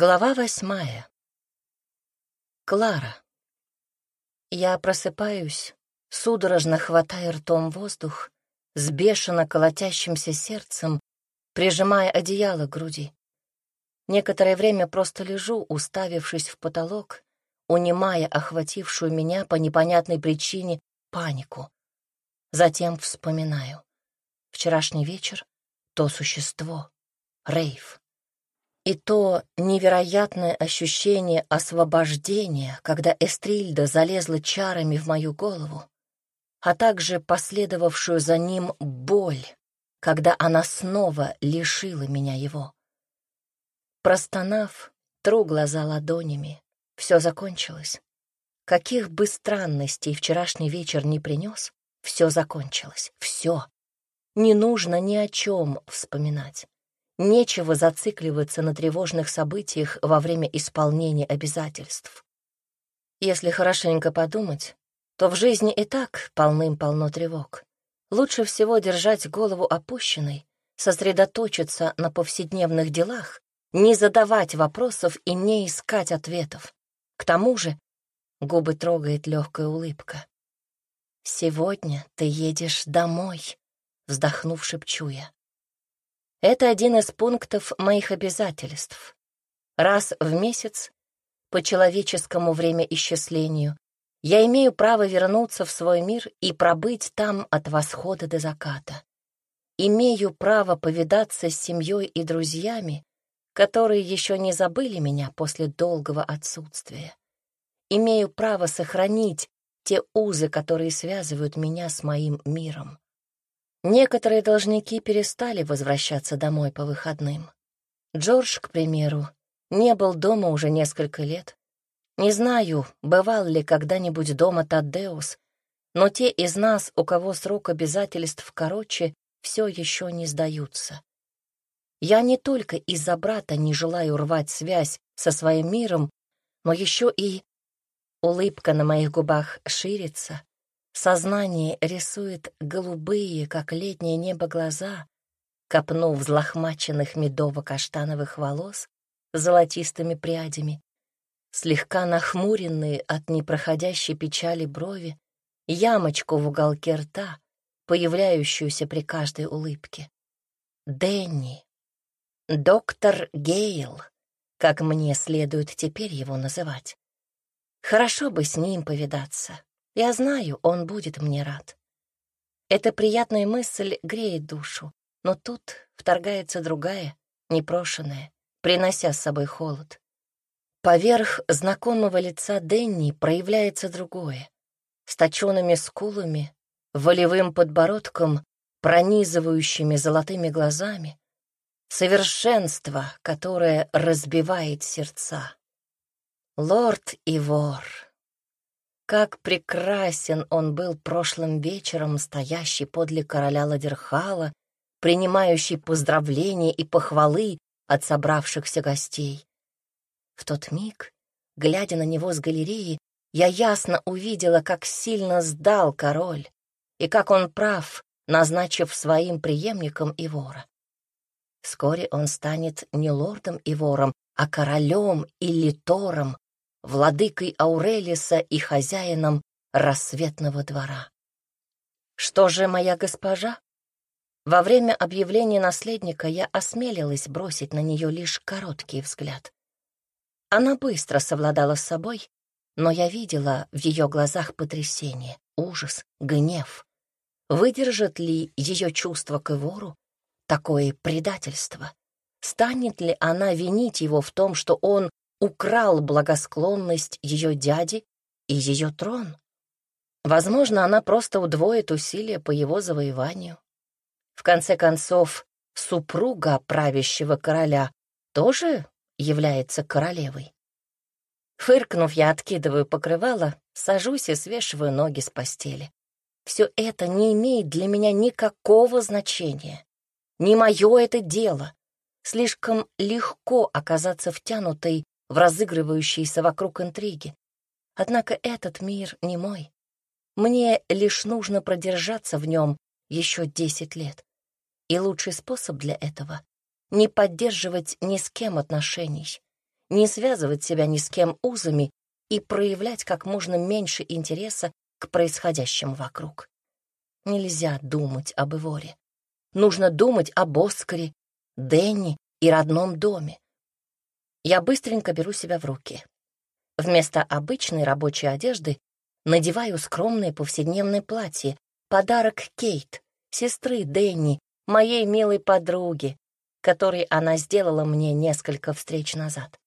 Глава восьмая. Клара. Я просыпаюсь, судорожно хватая ртом воздух, с бешено колотящимся сердцем, прижимая одеяло к груди. Некоторое время просто лежу, уставившись в потолок, унимая охватившую меня по непонятной причине панику. Затем вспоминаю. Вчерашний вечер — то существо, Рейв. И то невероятное ощущение освобождения, когда Эстрильда залезла чарами в мою голову, а также последовавшую за ним боль, когда она снова лишила меня его. Простонав, тру глаза ладонями. Все закончилось. Каких бы странностей вчерашний вечер не принес, все закончилось. Все. Не нужно ни о чем вспоминать. Нечего зацикливаться на тревожных событиях во время исполнения обязательств. Если хорошенько подумать, то в жизни и так полным-полно тревог. Лучше всего держать голову опущенной, сосредоточиться на повседневных делах, не задавать вопросов и не искать ответов. К тому же губы трогает легкая улыбка. «Сегодня ты едешь домой», — вздохнув, шепчу я. Это один из пунктов моих обязательств. Раз в месяц, по человеческому времяисчислению, я имею право вернуться в свой мир и пробыть там от восхода до заката. Имею право повидаться с семьей и друзьями, которые еще не забыли меня после долгого отсутствия. Имею право сохранить те узы, которые связывают меня с моим миром. Некоторые должники перестали возвращаться домой по выходным. Джордж, к примеру, не был дома уже несколько лет. Не знаю, бывал ли когда-нибудь дома Таддеус, но те из нас, у кого срок обязательств короче, все еще не сдаются. Я не только из-за брата не желаю рвать связь со своим миром, но еще и... Улыбка на моих губах ширится, Сознание рисует голубые, как летнее небо, глаза, копнув взлохмаченных медово-каштановых волос золотистыми прядями, слегка нахмуренные от непроходящей печали брови, ямочку в уголке рта, появляющуюся при каждой улыбке. Дэнни, доктор Гейл, как мне следует теперь его называть. Хорошо бы с ним повидаться. Я знаю, он будет мне рад. Эта приятная мысль греет душу, но тут вторгается другая, непрошенная, принося с собой холод. Поверх знакомого лица Денни проявляется другое, с точенными скулами, волевым подбородком, пронизывающими золотыми глазами, совершенство, которое разбивает сердца. Лорд и вор. Как прекрасен он был прошлым вечером, стоящий подле короля Ладерхала, принимающий поздравления и похвалы от собравшихся гостей. В тот миг, глядя на него с галереи, я ясно увидела, как сильно сдал король и как он прав, назначив своим преемником Ивора. Вскоре он станет не лордом Ивором, а королем и литором, владыкой Аурелиса и хозяином рассветного двора. Что же, моя госпожа? Во время объявления наследника я осмелилась бросить на нее лишь короткий взгляд. Она быстро совладала с собой, но я видела в ее глазах потрясение, ужас, гнев. Выдержит ли ее чувство к вору такое предательство? Станет ли она винить его в том, что он украл благосклонность ее дяди и ее трон. Возможно, она просто удвоит усилия по его завоеванию. В конце концов, супруга правящего короля тоже является королевой. Фыркнув, я откидываю покрывало, сажусь и свешиваю ноги с постели. Все это не имеет для меня никакого значения. Не мое это дело. Слишком легко оказаться втянутой в разыгрывающиеся вокруг интриги. Однако этот мир не мой. Мне лишь нужно продержаться в нем еще десять лет. И лучший способ для этого — не поддерживать ни с кем отношений, не связывать себя ни с кем узами и проявлять как можно меньше интереса к происходящему вокруг. Нельзя думать об Иворе. Нужно думать об Оскаре, Дэнни и родном доме. Я быстренько беру себя в руки. Вместо обычной рабочей одежды надеваю скромное повседневное платье, подарок Кейт, сестры Дэнни, моей милой подруги, который она сделала мне несколько встреч назад.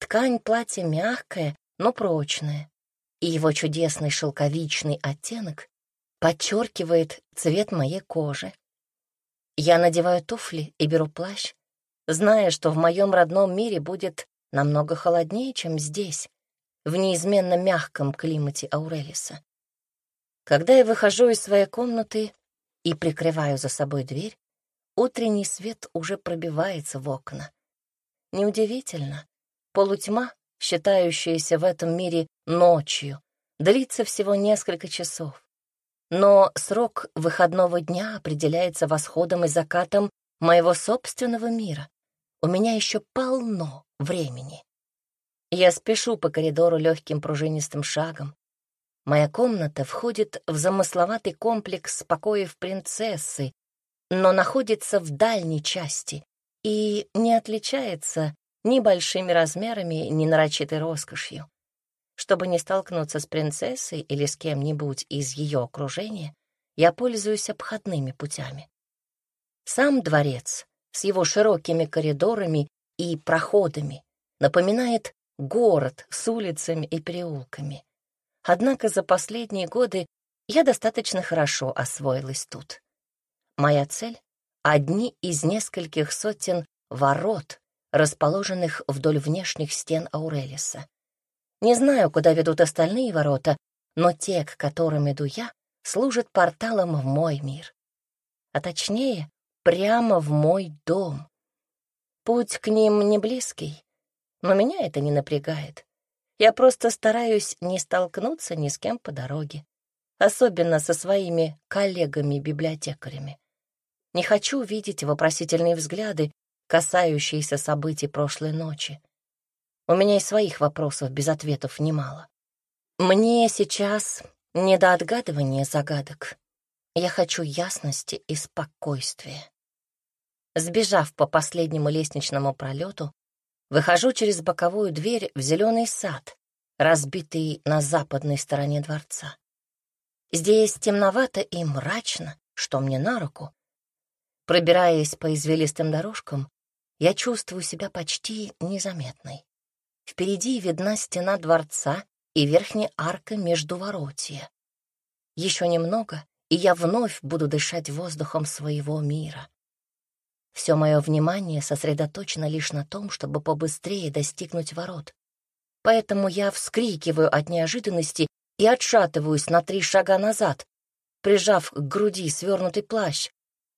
Ткань платья мягкая, но прочная, и его чудесный шелковичный оттенок подчеркивает цвет моей кожи. Я надеваю туфли и беру плащ, зная, что в моем родном мире будет намного холоднее, чем здесь, в неизменно мягком климате Аурелиса. Когда я выхожу из своей комнаты и прикрываю за собой дверь, утренний свет уже пробивается в окна. Неудивительно, полутьма, считающаяся в этом мире ночью, длится всего несколько часов. Но срок выходного дня определяется восходом и закатом моего собственного мира. У меня еще полно времени. Я спешу по коридору легким пружинистым шагом. Моя комната входит в замысловатый комплекс покоев принцессы, но находится в дальней части и не отличается ни большими размерами, ни нарочитой роскошью. Чтобы не столкнуться с принцессой или с кем-нибудь из ее окружения, я пользуюсь обходными путями. Сам дворец с его широкими коридорами и проходами напоминает город с улицами и переулками. Однако за последние годы я достаточно хорошо освоилась тут. Моя цель — одни из нескольких сотен ворот, расположенных вдоль внешних стен Аурелиса. Не знаю, куда ведут остальные ворота, но те, к которым иду я, служат порталом в мой мир. А точнее, прямо в мой дом. Путь к ним не близкий, но меня это не напрягает. Я просто стараюсь не столкнуться ни с кем по дороге, особенно со своими коллегами-библиотекарями. Не хочу видеть вопросительные взгляды, касающиеся событий прошлой ночи. У меня и своих вопросов без ответов немало. Мне сейчас не до отгадывания загадок. Я хочу ясности и спокойствия. Сбежав по последнему лестничному пролету, выхожу через боковую дверь в зеленый сад, разбитый на западной стороне дворца. Здесь темновато и мрачно, что мне на руку. Пробираясь по извилистым дорожкам, я чувствую себя почти незаметной. Впереди видна стена дворца и верхняя арка между воротья. Еще немного, и я вновь буду дышать воздухом своего мира. Все мое внимание сосредоточено лишь на том, чтобы побыстрее достигнуть ворот. Поэтому я вскрикиваю от неожиданности и отшатываюсь на три шага назад, прижав к груди свернутый плащ,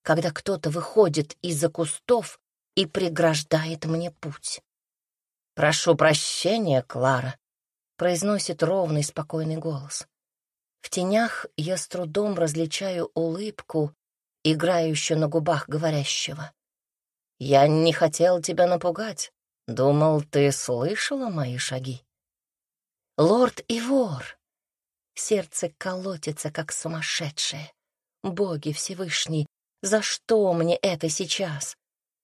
когда кто-то выходит из-за кустов и преграждает мне путь. «Прошу прощения, Клара», — произносит ровный спокойный голос. В тенях я с трудом различаю улыбку, играющую на губах говорящего. Я не хотел тебя напугать. Думал, ты слышала мои шаги. Лорд и вор. Сердце колотится, как сумасшедшее. Боги Всевышний, за что мне это сейчас?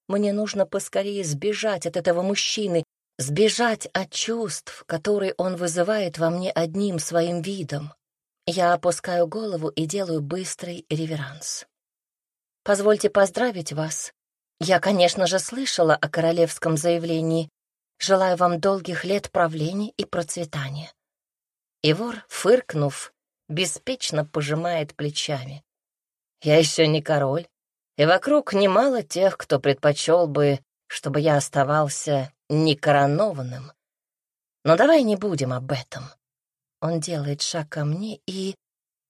Мне нужно поскорее сбежать от этого мужчины, сбежать от чувств, которые он вызывает во мне одним своим видом. Я опускаю голову и делаю быстрый реверанс. Позвольте поздравить вас я, конечно же, слышала о королевском заявлении. Желаю вам долгих лет правления и процветания. Ивор, фыркнув, беспечно пожимает плечами. Я еще не король, и вокруг немало тех, кто предпочел бы, чтобы я оставался некоронованным. Но давай не будем об этом. Он делает шаг ко мне и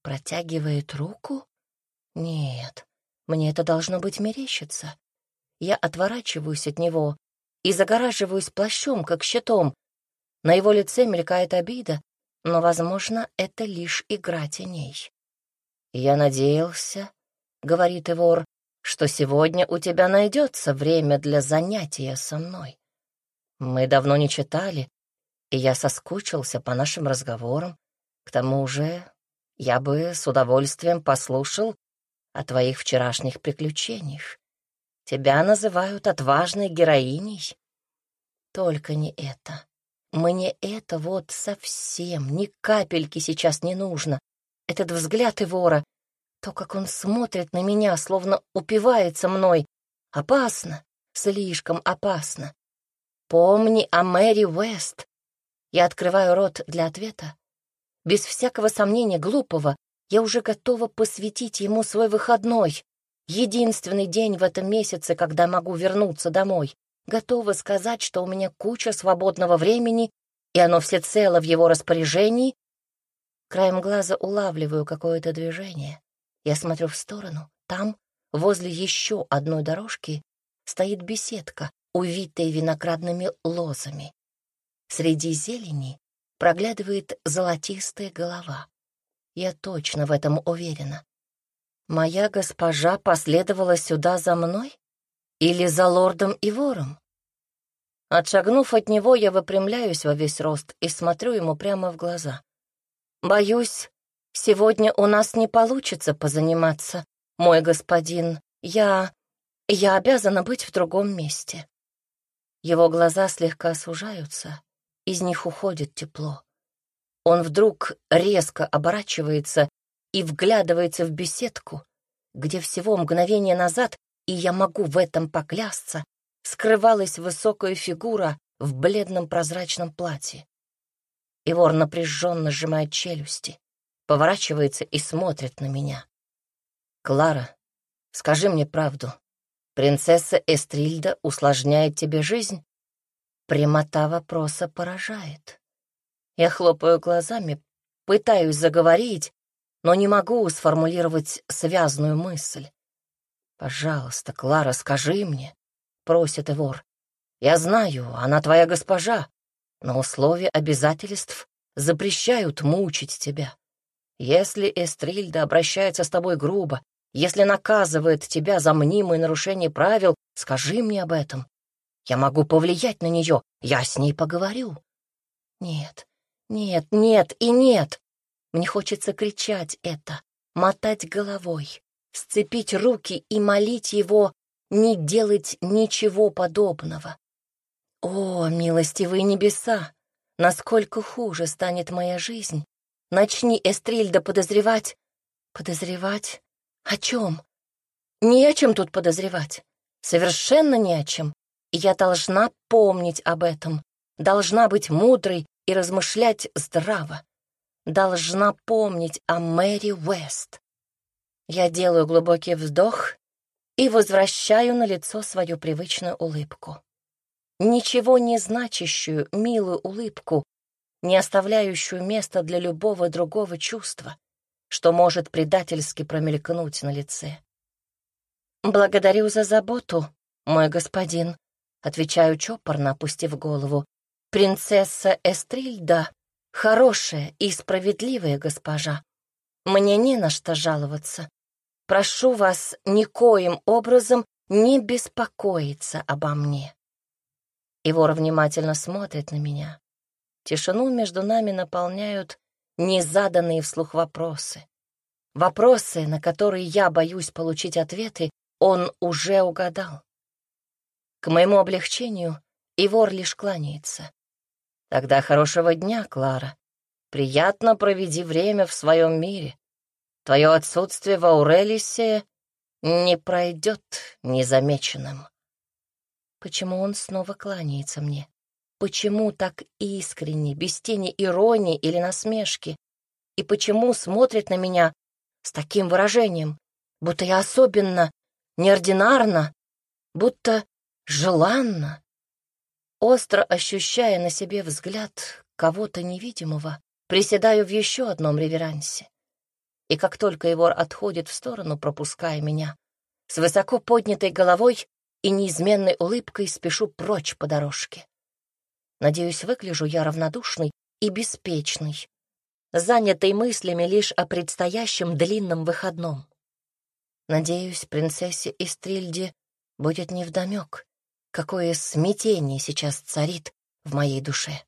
протягивает руку? Нет, мне это должно быть мерещится. Я отворачиваюсь от него и загораживаюсь плащом, как щитом. На его лице мелькает обида, но, возможно, это лишь игра теней. «Я надеялся», — говорит Ивор, — «что сегодня у тебя найдется время для занятия со мной». Мы давно не читали, и я соскучился по нашим разговорам. К тому же я бы с удовольствием послушал о твоих вчерашних приключениях. Тебя называют отважной героиней. Только не это. Мне это вот совсем ни капельки сейчас не нужно. Этот взгляд Ивора, то, как он смотрит на меня, словно упивается мной, опасно, слишком опасно. Помни о Мэри Уэст. Я открываю рот для ответа. Без всякого сомнения глупого, я уже готова посвятить ему свой выходной. Единственный день в этом месяце, когда могу вернуться домой. Готова сказать, что у меня куча свободного времени, и оно всецело в его распоряжении. Краем глаза улавливаю какое-то движение. Я смотрю в сторону. Там, возле еще одной дорожки, стоит беседка, увитая виноградными лозами. Среди зелени проглядывает золотистая голова. Я точно в этом уверена. Моя госпожа последовала сюда за мной? Или за лордом и вором? Отшагнув от него, я выпрямляюсь во весь рост и смотрю ему прямо в глаза. «Боюсь, сегодня у нас не получится позаниматься, мой господин. Я... я обязана быть в другом месте». Его глаза слегка сужаются, из них уходит тепло. Он вдруг резко оборачивается и вглядывается в беседку, где всего мгновение назад, и я могу в этом поклясться, скрывалась высокая фигура в бледном прозрачном платье. Ивор напряженно сжимает челюсти, поворачивается и смотрит на меня. «Клара, скажи мне правду. Принцесса Эстрильда усложняет тебе жизнь?» Прямота вопроса поражает. Я хлопаю глазами, пытаюсь заговорить, но не могу сформулировать связную мысль. «Пожалуйста, Клара, скажи мне», — просит Ивор. «Я знаю, она твоя госпожа, но условия обязательств запрещают мучить тебя. Если Эстрильда обращается с тобой грубо, если наказывает тебя за мнимое нарушение правил, скажи мне об этом. Я могу повлиять на нее, я с ней поговорю». «Нет, нет, нет и нет. Мне хочется кричать это, мотать головой, сцепить руки и молить его не делать ничего подобного. О, милостивые небеса! Насколько хуже станет моя жизнь. Начни, Эстрильда, подозревать. Подозревать? О чем? Не о чем тут подозревать. Совершенно не о чем. Я должна помнить об этом. Должна быть мудрой и размышлять здраво. Должна помнить о Мэри Уэст. Я делаю глубокий вздох и возвращаю на лицо свою привычную улыбку. Ничего не значащую, милую улыбку, не оставляющую места для любого другого чувства, что может предательски промелькнуть на лице. «Благодарю за заботу, мой господин», — отвечаю чопорно, опустив голову, Принцесса Эстрильда — хорошая и справедливая госпожа. Мне не на что жаловаться. Прошу вас никоим образом не беспокоиться обо мне. Ивор внимательно смотрит на меня. Тишину между нами наполняют незаданные вслух вопросы. Вопросы, на которые я боюсь получить ответы, он уже угадал. К моему облегчению Ивор лишь кланяется. Тогда хорошего дня, Клара. Приятно проведи время в своем мире. Твое отсутствие в Аурелисе не пройдет незамеченным. Почему он снова кланяется мне? Почему так искренне, без тени иронии или насмешки? И почему смотрит на меня с таким выражением, будто я особенно, неординарно, будто желанно? Остро ощущая на себе взгляд кого-то невидимого, приседаю в еще одном реверансе. И как только его отходит в сторону, пропуская меня, с высоко поднятой головой и неизменной улыбкой спешу прочь по дорожке. Надеюсь, выгляжу я равнодушный и беспечный, занятый мыслями лишь о предстоящем длинном выходном. Надеюсь, принцессе Истрильде будет невдомек, какое смятение сейчас царит в моей душе.